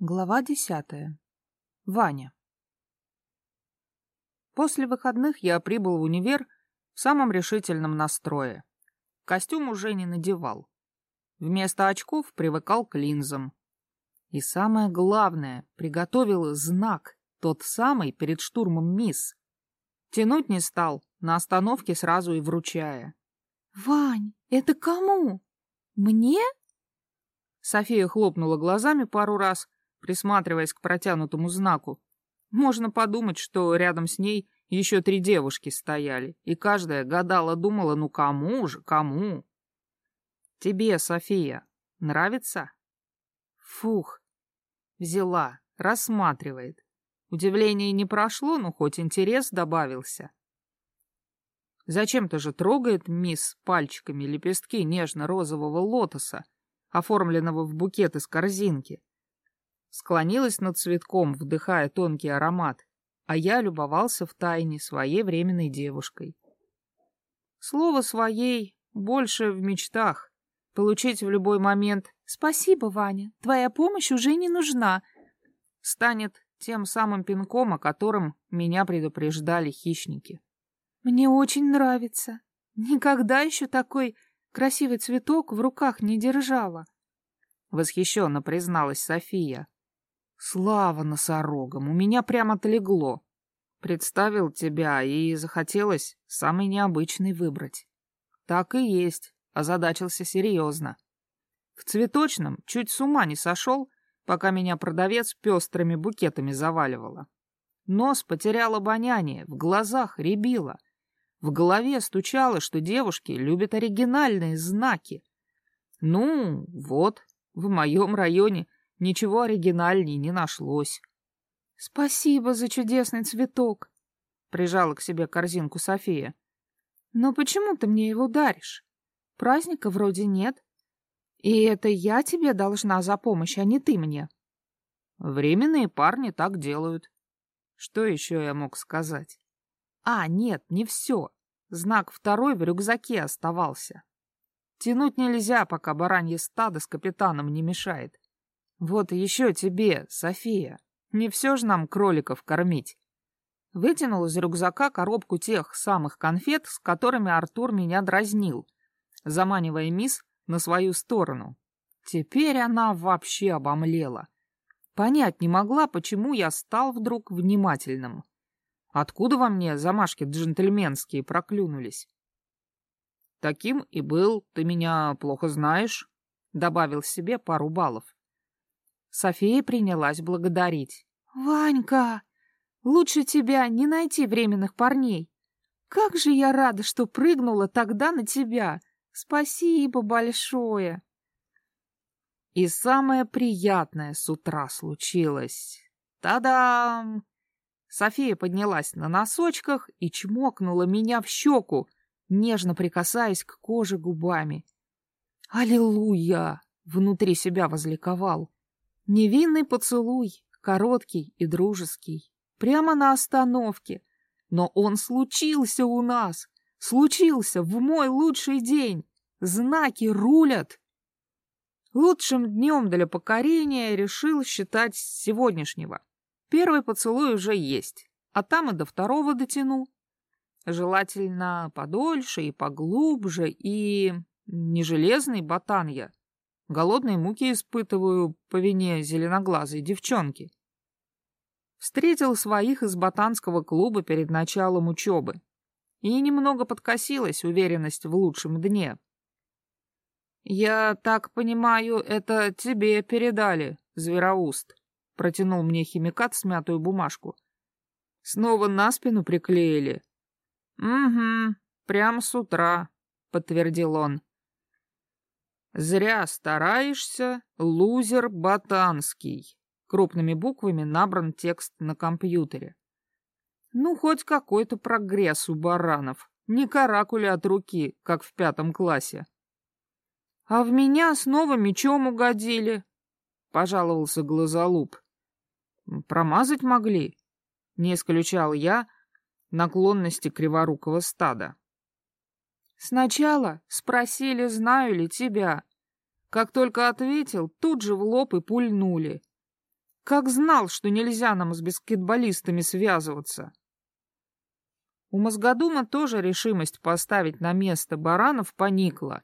Глава десятая. Ваня. После выходных я прибыл в универ в самом решительном настрое. Костюм уже не надевал. Вместо очков привыкал к линзам. И самое главное, приготовил знак, тот самый перед штурмом мисс. Тянуть не стал, на остановке сразу и вручая. «Вань, это кому? Мне?» София хлопнула глазами пару раз, присматриваясь к протянутому знаку. Можно подумать, что рядом с ней еще три девушки стояли, и каждая гадала-думала, ну кому же, кому? Тебе, София, нравится? Фух, взяла, рассматривает. Удивление не прошло, но хоть интерес добавился. Зачем-то же трогает мисс пальчиками лепестки нежно-розового лотоса, оформленного в букет из корзинки склонилась над цветком, вдыхая тонкий аромат, а я любовался в тайне своей временной девушкой. Слово «своей» больше в мечтах. Получить в любой момент «Спасибо, Ваня, твоя помощь уже не нужна» станет тем самым пинком, о котором меня предупреждали хищники. «Мне очень нравится. Никогда еще такой красивый цветок в руках не держала», — восхищенно призналась София. Слава носорогам, у меня прямо отлегло. Представил тебя и захотелось самый необычный выбрать. Так и есть, озадачился серьезно. В цветочном чуть с ума не сошел, пока меня продавец пестрыми букетами заваливала. Нос потерял обоняние, в глазах рябило. В голове стучало, что девушки любят оригинальные знаки. Ну, вот, в моем районе Ничего оригинальней не нашлось. — Спасибо за чудесный цветок, — прижала к себе корзинку София. — Но почему ты мне его даришь? Праздника вроде нет. И это я тебе должна за помощь, а не ты мне. Временные парни так делают. Что еще я мог сказать? А, нет, не все. Знак второй в рюкзаке оставался. Тянуть нельзя, пока баранье стадо с капитаном не мешает. Вот еще тебе, София. Не все же нам кроликов кормить. Вытянул из рюкзака коробку тех самых конфет, с которыми Артур меня дразнил, заманивая мисс на свою сторону. Теперь она вообще обомлела. Понять не могла, почему я стал вдруг внимательным. Откуда во мне замашки джентльменские проклюнулись? Таким и был, ты меня плохо знаешь, добавил себе пару баллов. София принялась благодарить. «Ванька, лучше тебя не найти временных парней. Как же я рада, что прыгнула тогда на тебя. Спасибо большое!» И самое приятное с утра случилось. Та-дам! София поднялась на носочках и чмокнула меня в щеку, нежно прикасаясь к коже губами. «Аллилуйя!» — внутри себя возликовал. Невинный поцелуй, короткий и дружеский, прямо на остановке. Но он случился у нас, случился в мой лучший день. Знаки рулят. Лучшим днем для покорения решил считать сегодняшнего. Первый поцелуй уже есть, а там и до второго дотяну. Желательно подольше и поглубже, и не железный ботан я, Голодные муки испытываю по вине зеленоглазой девчонки. Встретил своих из ботанского клуба перед началом учебы. И немного подкосилась уверенность в лучшем дне. «Я так понимаю, это тебе передали, звероуст», — протянул мне химикат смятую бумажку. «Снова на спину приклеили?» «Угу, прямо с утра», — подтвердил он. «Зря стараешься, лузер ботанский». Крупными буквами набран текст на компьютере. Ну, хоть какой-то прогресс у баранов. Не каракули от руки, как в пятом классе. «А в меня снова мечом угодили», — пожаловался глазолуп. «Промазать могли», — не исключал я наклонности криворукого стада. Сначала спросили, знаю ли тебя. Как только ответил, тут же в лоб и пульнули. Как знал, что нельзя нам с баскетболистами связываться. У Мозгодума тоже решимость поставить на место баранов поникла.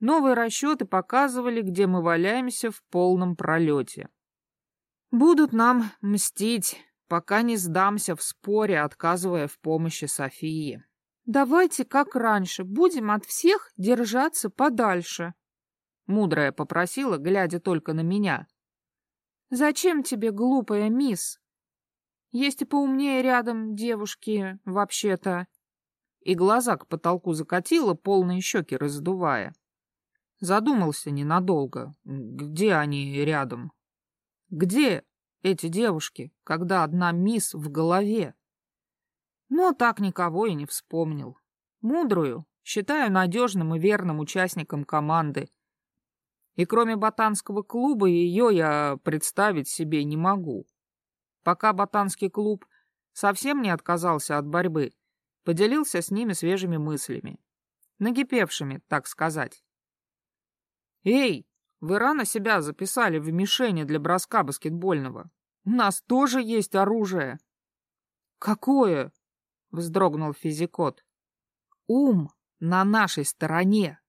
Новые расчеты показывали, где мы валяемся в полном пролете. Будут нам мстить, пока не сдамся в споре, отказывая в помощи Софии. Давайте, как раньше, будем от всех держаться подальше. Мудрая попросила, глядя только на меня. Зачем тебе, глупая мисс? Есть и поумнее рядом девушки, вообще-то. И глаза к потолку закатила, полные щеки раздувая. Задумался ненадолго. Где они рядом? Где эти девушки, когда одна мисс в голове? Но так никого и не вспомнил. Мудрую считаю надежным и верным участником команды. И кроме ботанского клуба ее я представить себе не могу. Пока ботанский клуб совсем не отказался от борьбы, поделился с ними свежими мыслями. Накипевшими, так сказать. «Эй, вы рано себя записали в мишени для броска баскетбольного. У нас тоже есть оружие». «Какое?» — вздрогнул физикот. «Ум на нашей стороне».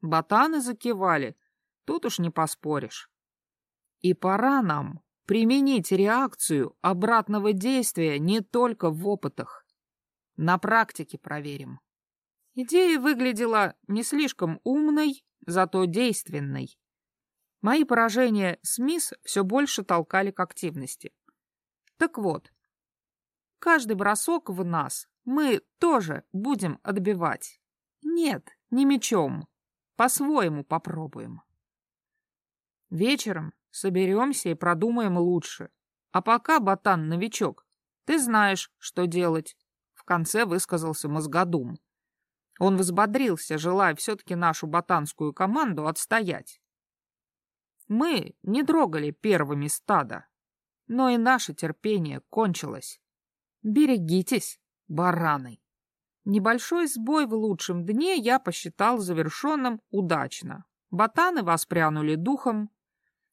Ботаны закивали, тут уж не поспоришь. И пора нам применить реакцию обратного действия не только в опытах. На практике проверим. Идея выглядела не слишком умной, зато действенной. Мои поражения с мисс все больше толкали к активности. Так вот, каждый бросок в нас мы тоже будем отбивать. Нет, не мечом. По-своему попробуем. Вечером соберемся и продумаем лучше. А пока, ботан-новичок, ты знаешь, что делать. В конце высказался мозгодум. Он взбодрился, желая все-таки нашу ботанскую команду отстоять. Мы не трогали первыми стада, но и наше терпение кончилось. Берегитесь, бараны. Небольшой сбой в лучшем дне я посчитал завершенным удачно. Ботаны воспрянули духом.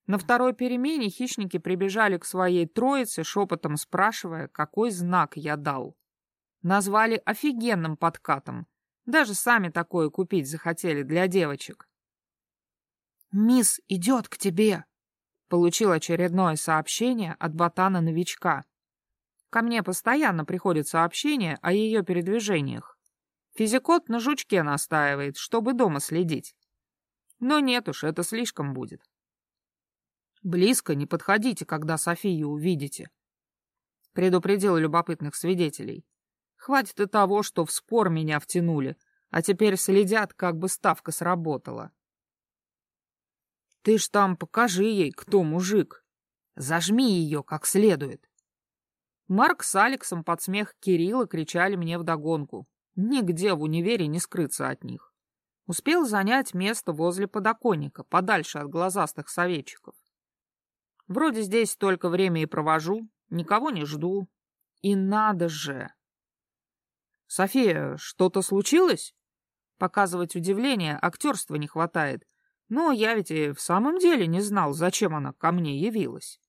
На второй перемене хищники прибежали к своей троице, шепотом спрашивая, какой знак я дал. Назвали офигенным подкатом, даже сами такое купить захотели для девочек. «Мисс идет к тебе!» Получил очередное сообщение от ботана-новичка. Ко мне постоянно приходят сообщения о ее передвижениях. Физикот на жучке настаивает, чтобы дома следить. Но нет уж, это слишком будет. Близко не подходите, когда Софию увидите. Предупредил любопытных свидетелей. Хватит и того, что в спор меня втянули, а теперь следят, как бы ставка сработала. Ты ж там покажи ей, кто мужик. Зажми ее как следует. Марк с Алексом под смех Кирилла кричали мне вдогонку. Нигде в универе не скрыться от них. Успел занять место возле подоконника, подальше от глазастых советчиков. Вроде здесь только время и провожу, никого не жду. И надо же! «София, что-то случилось?» Показывать удивление актерства не хватает. Но я ведь и в самом деле не знал, зачем она ко мне явилась.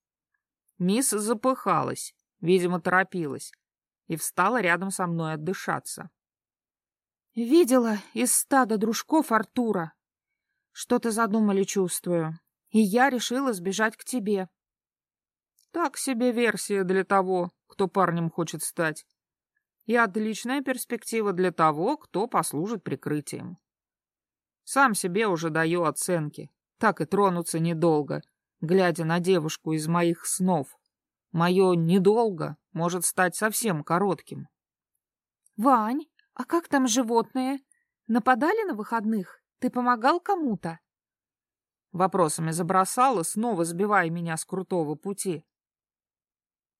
Мисс запыхалась, видимо, торопилась, и встала рядом со мной отдышаться. «Видела из стада дружков Артура. Что-то задумали, чувствую, и я решила сбежать к тебе». «Так себе версия для того, кто парнем хочет стать и отличная перспектива для того, кто послужит прикрытием. Сам себе уже даю оценки, так и тронуться недолго, глядя на девушку из моих снов. Мое «недолго» может стать совсем коротким. «Вань, а как там животные? Нападали на выходных? Ты помогал кому-то?» Вопросами забросала, снова сбивая меня с крутого пути.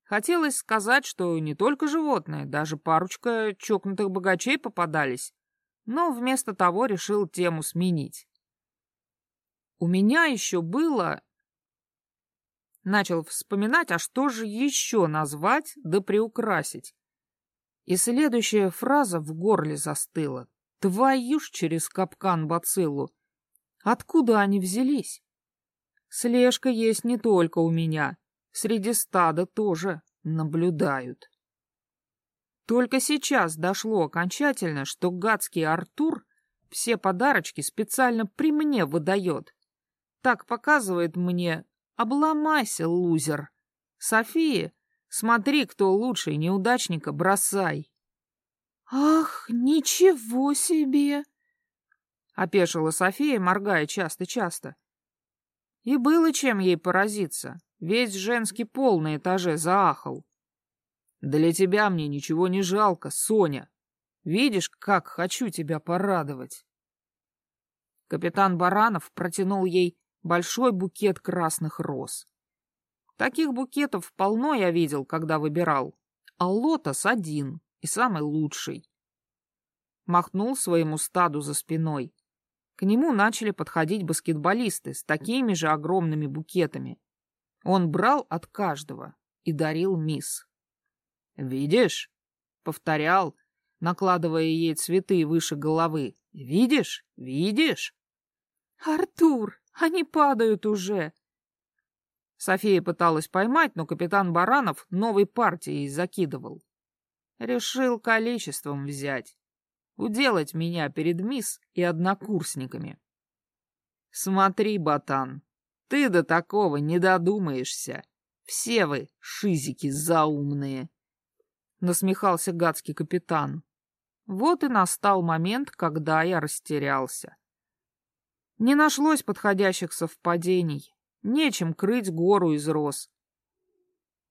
Хотелось сказать, что не только животные, даже парочка чокнутых богачей попадались, но вместо того решил тему сменить. У меня еще было... Начал вспоминать, а что же еще назвать да приукрасить. И следующая фраза в горле застыла. Твою ж через капкан бациллу. Откуда они взялись? Слежка есть не только у меня. среди стада тоже наблюдают. Только сейчас дошло окончательно, что гадский Артур все подарочки специально при мне выдает. Так показывает мне «Обломайся, лузер!» София, смотри, кто лучший, неудачника бросай. «Ах, ничего себе!» — опешила София, моргая часто-часто. И было чем ей поразиться. Весь женский пол на этаже заахал. Для тебя мне ничего не жалко, Соня. Видишь, как хочу тебя порадовать. Капитан Баранов протянул ей большой букет красных роз. Таких букетов полно я видел, когда выбирал, а лотос один и самый лучший. Махнул своему стаду за спиной. К нему начали подходить баскетболисты с такими же огромными букетами. Он брал от каждого и дарил мисс. «Видишь?» — повторял, накладывая ей цветы выше головы. «Видишь? Видишь?» «Артур, они падают уже!» София пыталась поймать, но капитан Баранов новой партией закидывал. Решил количеством взять. Уделать меня перед мисс и однокурсниками. Смотри, ботан, ты до такого не додумаешься. Все вы шизики заумные. Насмехался гадский капитан. Вот и настал момент, когда я растерялся. Не нашлось подходящих совпадений. Нечем крыть гору из роз.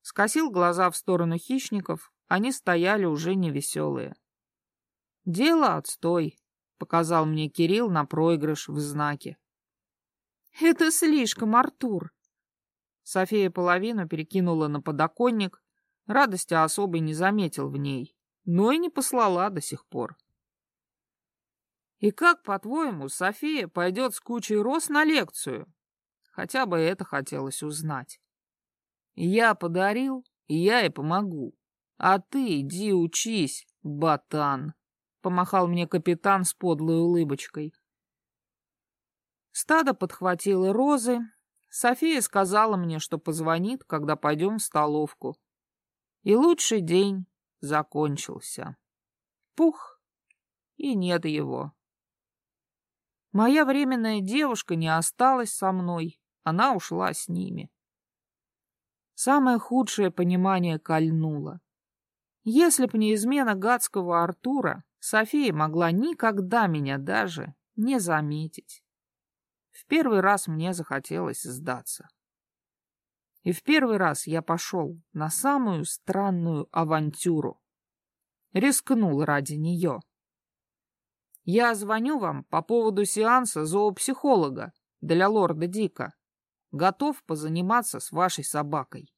Скосил глаза в сторону хищников, они стояли уже невеселые. «Дело отстой», — показал мне Кирилл на проигрыш в знаке. «Это слишком, Артур!» София половину перекинула на подоконник, радости особой не заметил в ней, но и не послала до сих пор. «И как, по-твоему, София пойдет с кучей роз на лекцию?» Хотя бы это хотелось узнать. «Я подарил, и я и помогу. А ты иди учись, ботан!» — помахал мне капитан с подлой улыбочкой. Стадо подхватило розы. София сказала мне, что позвонит, когда пойдем в столовку. И лучший день закончился. Пух, и нет его. Моя временная девушка не осталась со мной, она ушла с ними. Самое худшее понимание кольнуло. Если б не измена гадского Артура, София могла никогда меня даже не заметить. В первый раз мне захотелось сдаться. И в первый раз я пошел на самую странную авантюру. Рискнул ради нее. Я звоню вам по поводу сеанса зоопсихолога для лорда Дика. Готов позаниматься с вашей собакой.